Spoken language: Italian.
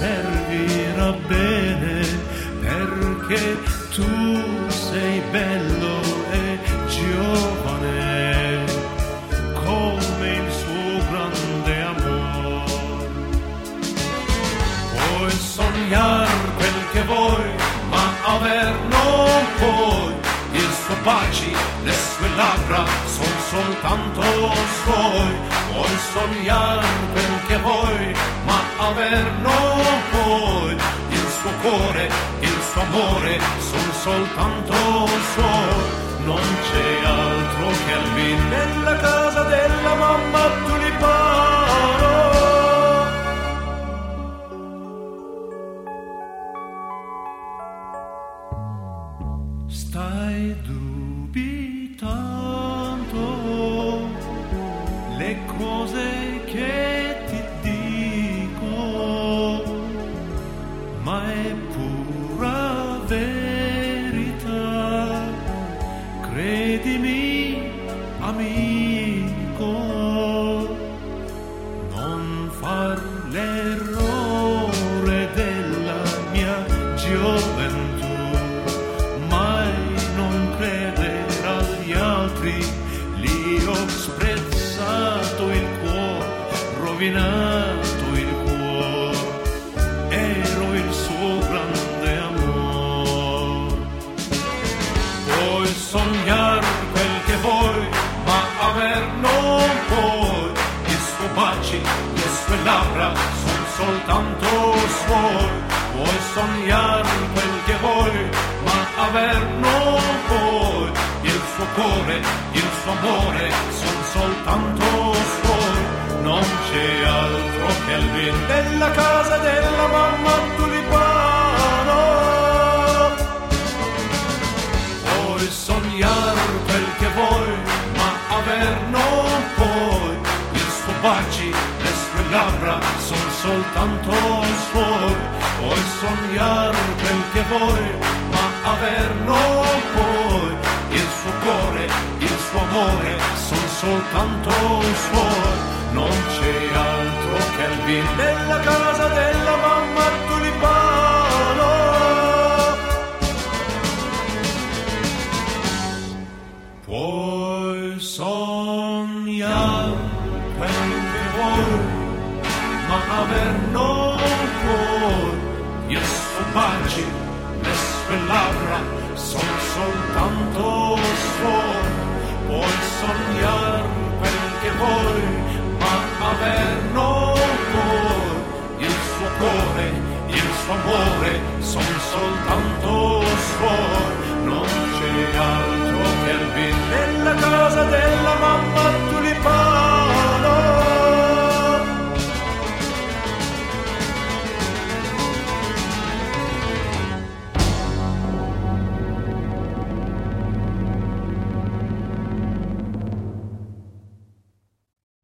servirà bene perché tu sei bello e giovane come il suo grande amore. Puoi sognare quel che vuoi, ma aver non puoi. Il suo baci, le sue labbra sono soltanto suoi. Puoi sognare quel che vuoi, ma aver non puoi. Il suo cuore, il suo amore sono soltanto suoi. Non c'è altro che Alvin nella casa della mamma tulipano. Stai dubitando ma è pura verità. Credimi, amico, non far l'errore della mia gioventù, mai non credere agli altri, li ho sprezzato il cuore, rovinato le sue labbra sono soltanto suoi. Puoi sognare quel che vuoi, ma aver non puoi. Il suo cuore, il suo amore sono soltanto suoi. Non c'è altro che il vin della casa della mamma sognare quel che vuoi, ma aver non. Il suo baci, le sue labbra soltanto suoi. Puoi sognare quel che vuoi, ma aver non puoi. Il suo cuore, il suo amore sono soltanto suoi. Non c'è altro che il vin nella casa della mamma tulipano. Puoi sognare quel che vuoi, man haver någon får Gäst och baci, sue labbra, som soltanto svår Poi sognare quel che vuoi